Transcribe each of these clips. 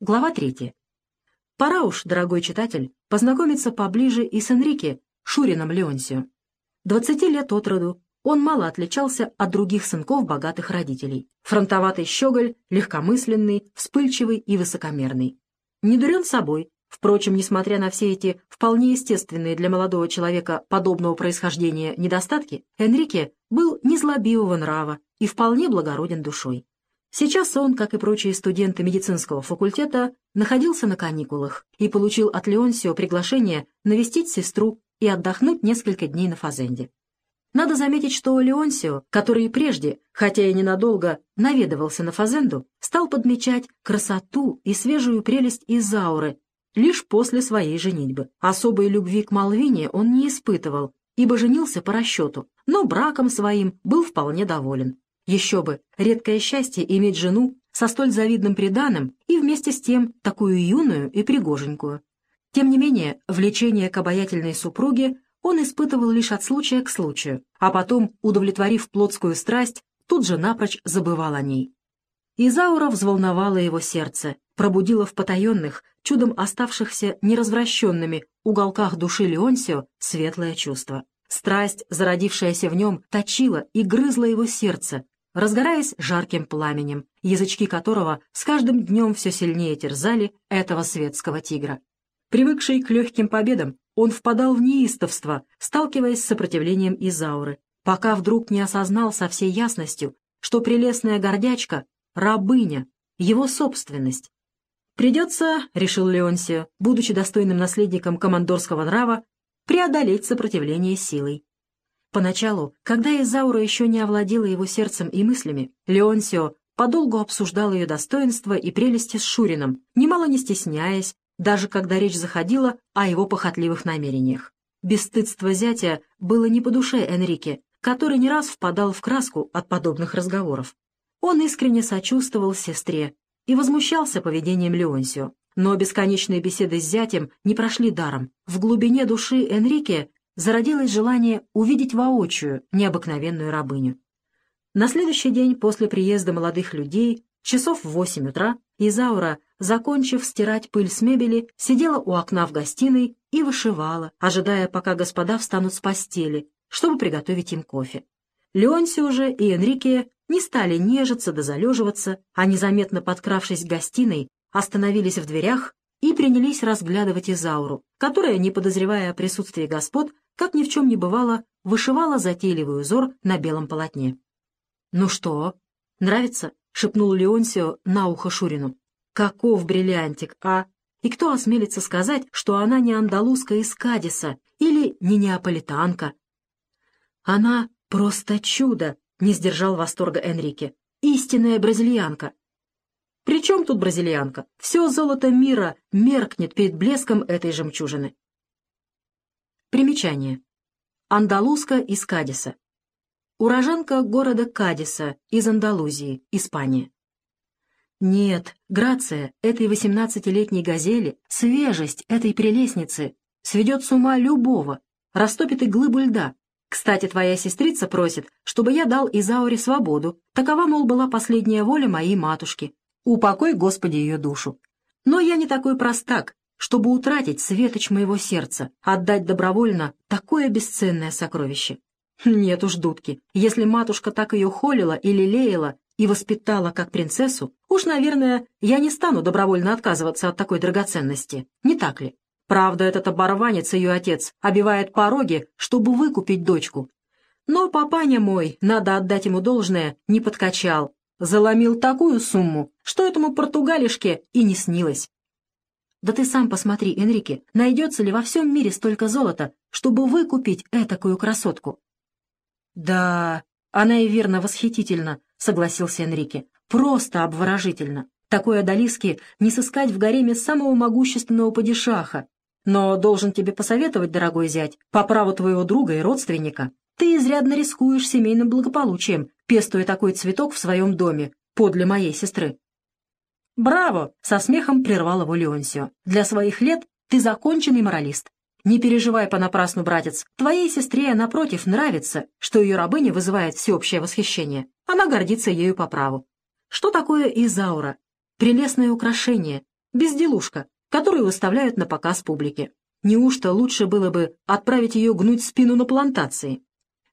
Глава третья. Пора уж, дорогой читатель, познакомиться поближе и с Энрике, Шурином Леонсио. Двадцати лет от роду он мало отличался от других сынков богатых родителей. Фронтоватый щеголь, легкомысленный, вспыльчивый и высокомерный. Не дурен собой, впрочем, несмотря на все эти вполне естественные для молодого человека подобного происхождения недостатки, Энрике был незлобивого нрава и вполне благороден душой. Сейчас он, как и прочие студенты медицинского факультета, находился на каникулах и получил от Леонсио приглашение навестить сестру и отдохнуть несколько дней на Фазенде. Надо заметить, что Леонсио, который и прежде, хотя и ненадолго, наведывался на Фазенду, стал подмечать красоту и свежую прелесть Изауры лишь после своей женитьбы. Особой любви к Малвине он не испытывал, ибо женился по расчету, но браком своим был вполне доволен. Еще бы, редкое счастье иметь жену со столь завидным преданным и вместе с тем такую юную и пригоженькую. Тем не менее, влечение к обаятельной супруге он испытывал лишь от случая к случаю, а потом, удовлетворив плотскую страсть, тут же напрочь забывал о ней. Изаура взволновала его сердце, пробудила в потаенных, чудом оставшихся неразвращенными уголках души Леонсио светлое чувство. Страсть, зародившаяся в нем, точила и грызла его сердце, разгораясь жарким пламенем, язычки которого с каждым днем все сильнее терзали этого светского тигра. Привыкший к легким победам, он впадал в неистовство, сталкиваясь с сопротивлением Изауры, пока вдруг не осознал со всей ясностью, что прелестная гордячка — рабыня, его собственность. «Придется, — решил Леонсио, будучи достойным наследником командорского нрава, преодолеть сопротивление силой. Поначалу, когда Изаура еще не овладела его сердцем и мыслями, Леонсио подолгу обсуждал ее достоинства и прелести с Шурином, немало не стесняясь, даже когда речь заходила о его похотливых намерениях. Бесстыдство зятя было не по душе Энрике, который не раз впадал в краску от подобных разговоров. Он искренне сочувствовал сестре и возмущался поведением Леонсио. Но бесконечные беседы с зятем не прошли даром. В глубине души Энрике зародилось желание увидеть воочию необыкновенную рабыню. На следующий день после приезда молодых людей, часов в восемь утра, Изаура, закончив стирать пыль с мебели, сидела у окна в гостиной и вышивала, ожидая, пока господа встанут с постели, чтобы приготовить им кофе. Леонси уже и Энрике не стали нежиться да залеживаться, а незаметно подкравшись к гостиной, остановились в дверях и принялись разглядывать Изауру, которая, не подозревая о присутствии господ, как ни в чем не бывало, вышивала затейливый узор на белом полотне. «Ну что, нравится?» — шепнул Леонсио на ухо Шурину. «Каков бриллиантик, а? И кто осмелится сказать, что она не андалузка из Кадиса или не неаполитанка?» «Она просто чудо!» — не сдержал восторга Энрике. «Истинная бразильянка!» «При чем тут бразильянка? Все золото мира меркнет перед блеском этой жемчужины. Примечание. Андалузка из Кадиса. Уроженка города Кадиса из Андалузии, Испания. Нет, грация этой восемнадцатилетней газели, свежесть этой прелестницы сведет с ума любого, растопит и глыбу льда. Кстати, твоя сестрица просит, чтобы я дал Изауре свободу. Такова, мол, была последняя воля моей матушки. Упокой, Господи, ее душу. Но я не такой простак, чтобы утратить светоч моего сердца, отдать добровольно такое бесценное сокровище. Нет уж, дудки, если матушка так ее холила и лелеяла и воспитала как принцессу, уж, наверное, я не стану добровольно отказываться от такой драгоценности, не так ли? Правда, этот оборванец, ее отец, обивает пороги, чтобы выкупить дочку. Но папаня мой, надо отдать ему должное, не подкачал, заломил такую сумму, что этому португалишке и не снилось. Да ты сам посмотри, Энрике, найдется ли во всем мире столько золота, чтобы выкупить этакую красотку? Да, она и верно восхитительна, согласился Энрике. Просто обворожительно. Такой одолиски не сыскать в гареме самого могущественного падишаха. Но должен тебе посоветовать, дорогой зять, по праву твоего друга и родственника, ты изрядно рискуешь семейным благополучием, пестуя такой цветок в своем доме, подле моей сестры. «Браво!» — со смехом прервал его Леонсио. «Для своих лет ты законченный моралист. Не переживай понапрасну, братец. Твоей сестре, напротив, нравится, что ее рабыня вызывает всеобщее восхищение. Она гордится ею по праву. Что такое Изаура? Прелестное украшение, Безделушка, которую выставляют на показ публике. Неужто лучше было бы отправить ее гнуть спину на плантации?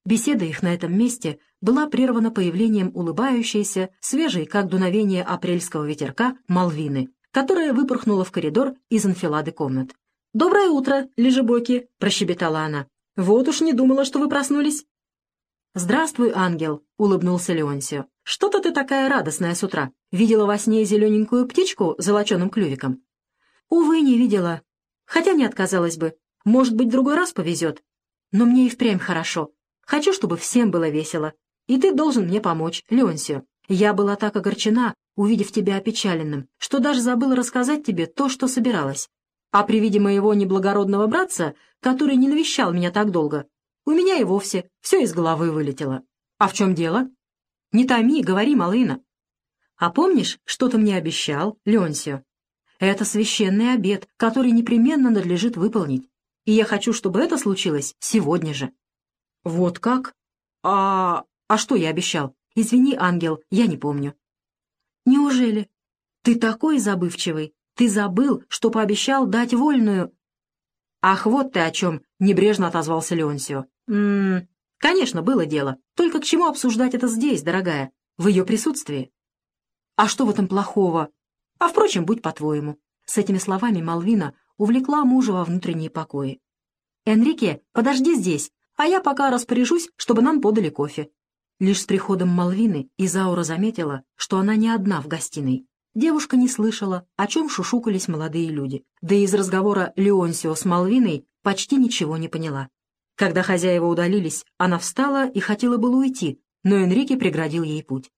Беседа их на этом месте была прервана появлением улыбающейся, свежей, как дуновение апрельского ветерка, Малвины, которая выпорхнула в коридор из анфилады комнат. «Доброе утро, лежебоки!» — прощебетала она. «Вот уж не думала, что вы проснулись». «Здравствуй, ангел!» — улыбнулся Леонсио. «Что-то ты такая радостная с утра. Видела во сне зелененькую птичку с золоченым клювиком?» «Увы, не видела. Хотя не отказалась бы. Может быть, другой раз повезет. Но мне и впрямь хорошо. Хочу, чтобы всем было весело. И ты должен мне помочь, Леонсио. Я была так огорчена, увидев тебя опечаленным, что даже забыла рассказать тебе то, что собиралась. А при виде моего неблагородного братца, который не навещал меня так долго, у меня и вовсе все из головы вылетело. А в чем дело? Не томи, говори, малына. А помнишь, что ты мне обещал, Леонсио? Это священный обет, который непременно надлежит выполнить. И я хочу, чтобы это случилось сегодня же. «Вот как? А... а что я обещал? Извини, ангел, я не помню». «Неужели? Ты такой забывчивый. Ты забыл, что пообещал дать вольную...» «Ах, вот ты о чем!» — небрежно отозвался Леонсио. «М-м, конечно, было дело. Только к чему обсуждать это здесь, дорогая? В ее присутствии?» «А что в этом плохого? А, впрочем, будь по-твоему». С этими словами Малвина увлекла мужа во внутренние покои. «Энрике, подожди здесь, а я пока распоряжусь, чтобы нам подали кофе». Лишь с приходом Малвины Изаура заметила, что она не одна в гостиной. Девушка не слышала, о чем шушукались молодые люди, да и из разговора Леонсио с Малвиной почти ничего не поняла. Когда хозяева удалились, она встала и хотела было уйти, но Энрике преградил ей путь.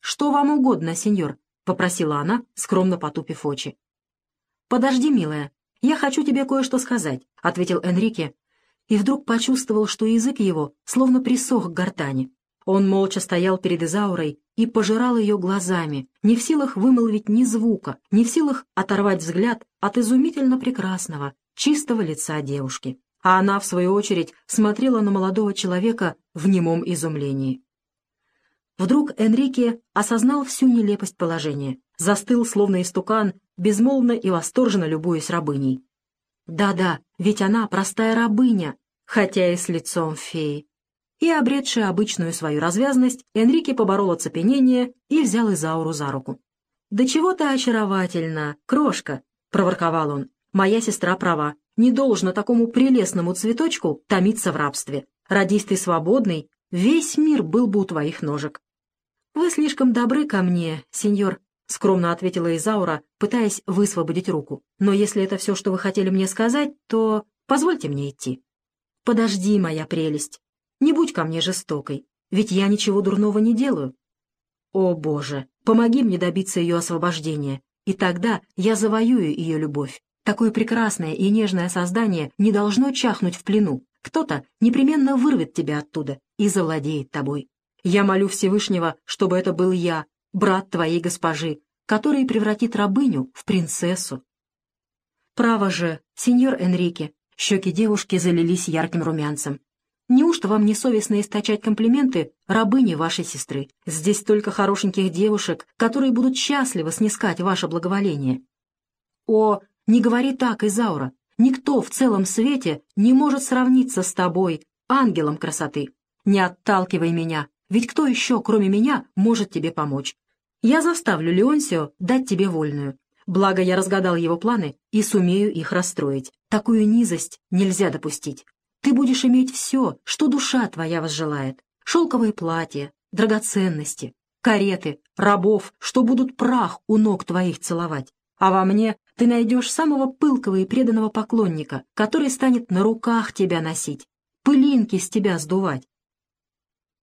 «Что вам угодно, сеньор?» — попросила она, скромно потупив очи. «Подожди, милая, я хочу тебе кое-что сказать», — ответил Энрике, и вдруг почувствовал, что язык его словно присох к гортани. Он молча стоял перед Изаурой и пожирал ее глазами, не в силах вымолвить ни звука, не в силах оторвать взгляд от изумительно прекрасного, чистого лица девушки. А она, в свою очередь, смотрела на молодого человека в немом изумлении. Вдруг Энрике осознал всю нелепость положения, застыл, словно истукан, безмолвно и восторженно любуясь рабыней. Да-да, ведь она простая рабыня, хотя и с лицом феи. И, обретшая обычную свою развязность, Энрике поборол оцепенение и взял Изауру за руку. «Да чего ты очаровательна, крошка!» — проворковал он. «Моя сестра права. Не должно такому прелестному цветочку томиться в рабстве. Родись ты свободный, весь мир был бы у твоих ножек». «Вы слишком добры ко мне, сеньор», — скромно ответила Изаура, пытаясь высвободить руку. «Но если это все, что вы хотели мне сказать, то позвольте мне идти». «Подожди, моя прелесть. Не будь ко мне жестокой, ведь я ничего дурного не делаю. О, Боже, помоги мне добиться ее освобождения, и тогда я завоюю ее любовь. Такое прекрасное и нежное создание не должно чахнуть в плену. Кто-то непременно вырвет тебя оттуда и завладеет тобой. Я молю Всевышнего, чтобы это был я, брат твоей госпожи, который превратит рабыню в принцессу. Право же, сеньор Энрике, щеки девушки залились ярким румянцем. Неужто вам не совестно источать комплименты рабыне вашей сестры? Здесь столько хорошеньких девушек, которые будут счастливо снискать ваше благоволение. О, не говори так, Изаура. Никто в целом свете не может сравниться с тобой, ангелом красоты. Не отталкивай меня, ведь кто еще, кроме меня, может тебе помочь? Я заставлю Леонсио дать тебе вольную. Благо я разгадал его планы и сумею их расстроить. Такую низость нельзя допустить. Ты будешь иметь все, что душа твоя возжелает. Шелковые платья, драгоценности, кареты, рабов, что будут прах у ног твоих целовать. А во мне ты найдешь самого пылкого и преданного поклонника, который станет на руках тебя носить, пылинки с тебя сдувать.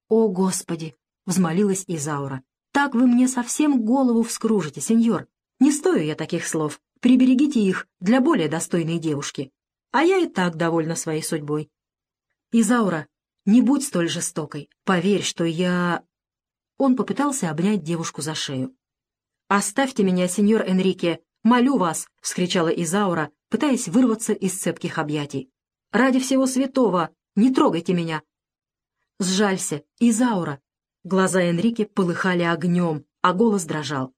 «О, Господи!» — взмолилась Изаура. «Так вы мне совсем голову вскружите, сеньор. Не стою я таких слов. Приберегите их для более достойной девушки а я и так довольна своей судьбой. Изаура, не будь столь жестокой. Поверь, что я...» Он попытался обнять девушку за шею. «Оставьте меня, сеньор Энрике! Молю вас!» — вскричала Изаура, пытаясь вырваться из цепких объятий. «Ради всего святого! Не трогайте меня!» «Сжалься, Изаура!» Глаза Энрике полыхали огнем, а голос дрожал.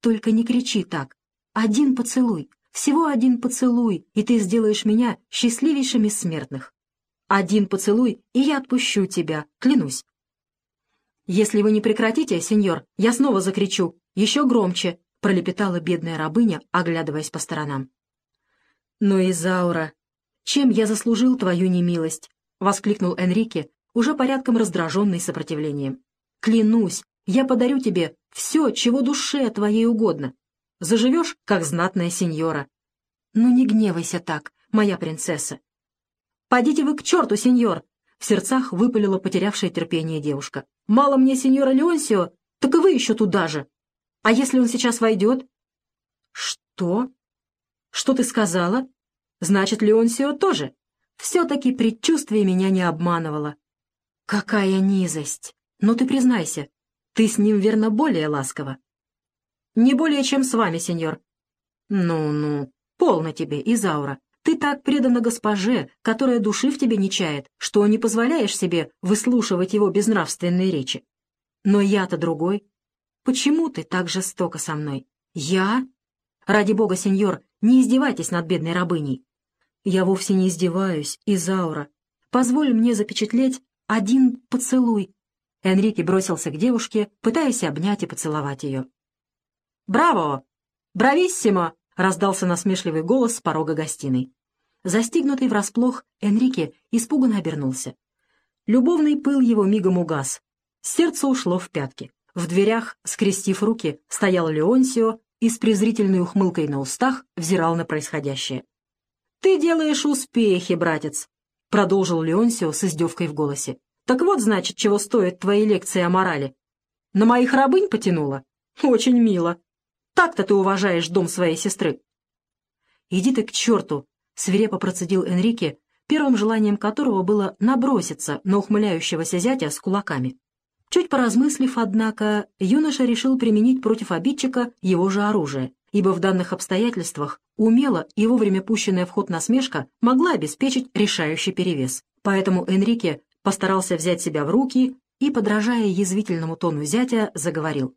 «Только не кричи так. Один поцелуй, всего один поцелуй, и ты сделаешь меня счастливейшим из смертных. Один поцелуй, и я отпущу тебя, клянусь. Если вы не прекратите, сеньор, я снова закричу, еще громче, пролепетала бедная рабыня, оглядываясь по сторонам. «Но, Изаура, чем я заслужил твою немилость?» — воскликнул Энрике, уже порядком раздраженный сопротивлением. «Клянусь, я подарю тебе все, чего душе твоей угодно. Заживешь, как знатная сеньора. Ну не гневайся так, моя принцесса. «Подите вы к черту, сеньор!» — в сердцах выпалила потерявшая терпение девушка. «Мало мне сеньора Леонсио, так и вы еще туда же. А если он сейчас войдет?» «Что? Что ты сказала? Значит, Леонсио тоже?» Все-таки предчувствие меня не обманывало. «Какая низость! Но ты признайся, ты с ним, верно, более ласково?» «Не более, чем с вами, сеньор». «Ну-ну, полно тебе, Изаура. Ты так предана госпоже, которая души в тебе не чает, что не позволяешь себе выслушивать его безнравственные речи. Но я-то другой. Почему ты так жестоко со мной? Я? Ради бога, сеньор, не издевайтесь над бедной рабыней. Я вовсе не издеваюсь, Изаура. Позволь мне запечатлеть один поцелуй. Энрике бросился к девушке, пытаясь обнять и поцеловать ее. «Браво! Брависсимо!» — раздался насмешливый голос с порога гостиной. Застигнутый врасплох, Энрике испуганно обернулся. Любовный пыл его мигом угас. Сердце ушло в пятки. В дверях, скрестив руки, стоял Леонсио и с презрительной ухмылкой на устах взирал на происходящее. «Ты делаешь успехи, братец!» — продолжил Леонсио с издевкой в голосе. «Так вот, значит, чего стоят твои лекции о морали. На моих рабынь потянула? Очень мило. Так-то ты уважаешь дом своей сестры». «Иди ты к черту!» свирепо процедил Энрике, первым желанием которого было наброситься на ухмыляющегося зятя с кулаками. Чуть поразмыслив, однако, юноша решил применить против обидчика его же оружие, ибо в данных обстоятельствах умело и вовремя пущенная в ход насмешка могла обеспечить решающий перевес. Поэтому Энрике постарался взять себя в руки и, подражая язвительному тону зятя, заговорил.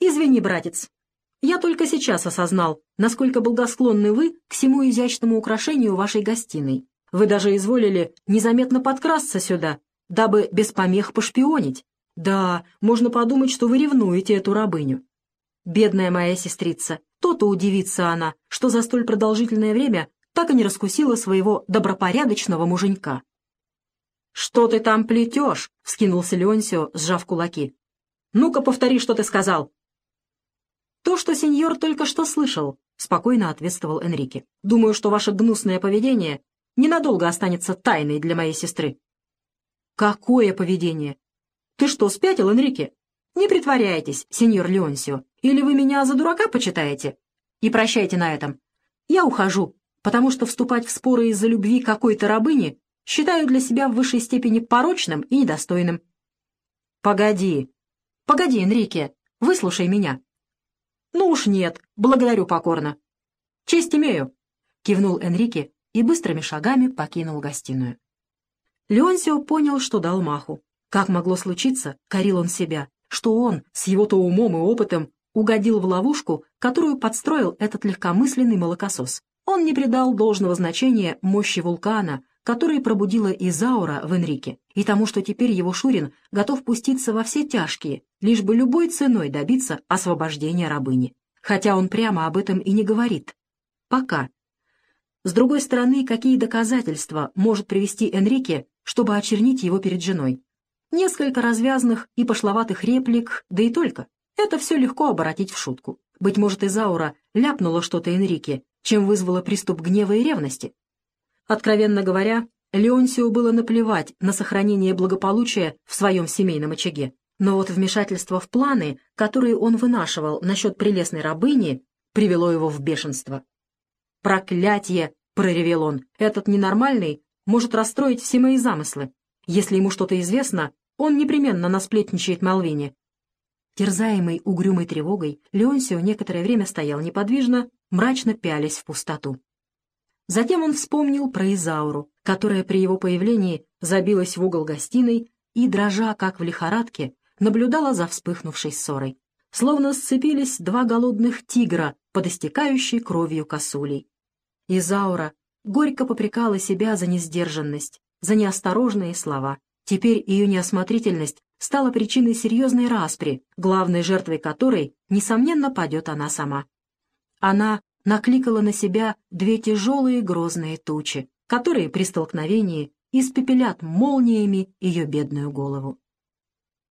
«Извини, братец, я только сейчас осознал, насколько благосклонны вы к всему изящному украшению вашей гостиной. Вы даже изволили незаметно подкрасться сюда, дабы без помех пошпионить. Да, можно подумать, что вы ревнуете эту рабыню. Бедная моя сестрица, то-то удивится она, что за столь продолжительное время так и не раскусила своего добропорядочного муженька. «Что ты там плетешь?» — вскинулся Леонсио, сжав кулаки. «Ну-ка, повтори, что ты сказал». «То, что сеньор только что слышал», — спокойно ответствовал Энрике. «Думаю, что ваше гнусное поведение ненадолго останется тайной для моей сестры». «Какое поведение? Ты что, спятил, Энрике? Не притворяйтесь, сеньор Леонсио, или вы меня за дурака почитаете? И прощайте на этом. Я ухожу, потому что вступать в споры из-за любви какой-то рабыни считаю для себя в высшей степени порочным и недостойным». «Погоди, погоди, Энрике, выслушай меня», «Ну уж нет, благодарю покорно». «Честь имею», — кивнул Энрике и быстрыми шагами покинул гостиную. Леонсио понял, что дал маху. Как могло случиться, корил он себя, что он с его-то умом и опытом угодил в ловушку, которую подстроил этот легкомысленный молокосос. Он не придал должного значения мощи вулкана, который пробудила Изаура в Энрике, и тому, что теперь его Шурин готов пуститься во все тяжкие, лишь бы любой ценой добиться освобождения рабыни. Хотя он прямо об этом и не говорит. Пока. С другой стороны, какие доказательства может привести Энрике, чтобы очернить его перед женой? Несколько развязных и пошловатых реплик, да и только. Это все легко оборотить в шутку. Быть может, Изаура ляпнула что-то Энрике, чем вызвала приступ гнева и ревности. Откровенно говоря, Леонсио было наплевать на сохранение благополучия в своем семейном очаге. Но вот вмешательство в планы, которые он вынашивал насчет прелестной рабыни, привело его в бешенство. «Проклятье!» — проревел он. «Этот ненормальный может расстроить все мои замыслы. Если ему что-то известно, он непременно насплетничает Малвине». Терзаемый угрюмой тревогой, Леонсио некоторое время стоял неподвижно, мрачно пялясь в пустоту. Затем он вспомнил про Изауру, которая при его появлении забилась в угол гостиной и, дрожа как в лихорадке, наблюдала за вспыхнувшей ссорой. Словно сцепились два голодных тигра под истекающей кровью косулей. Изаура горько попрекала себя за несдержанность, за неосторожные слова. Теперь ее неосмотрительность стала причиной серьезной распри, главной жертвой которой, несомненно, падет она сама. Она накликала на себя две тяжелые грозные тучи, которые при столкновении испепелят молниями ее бедную голову.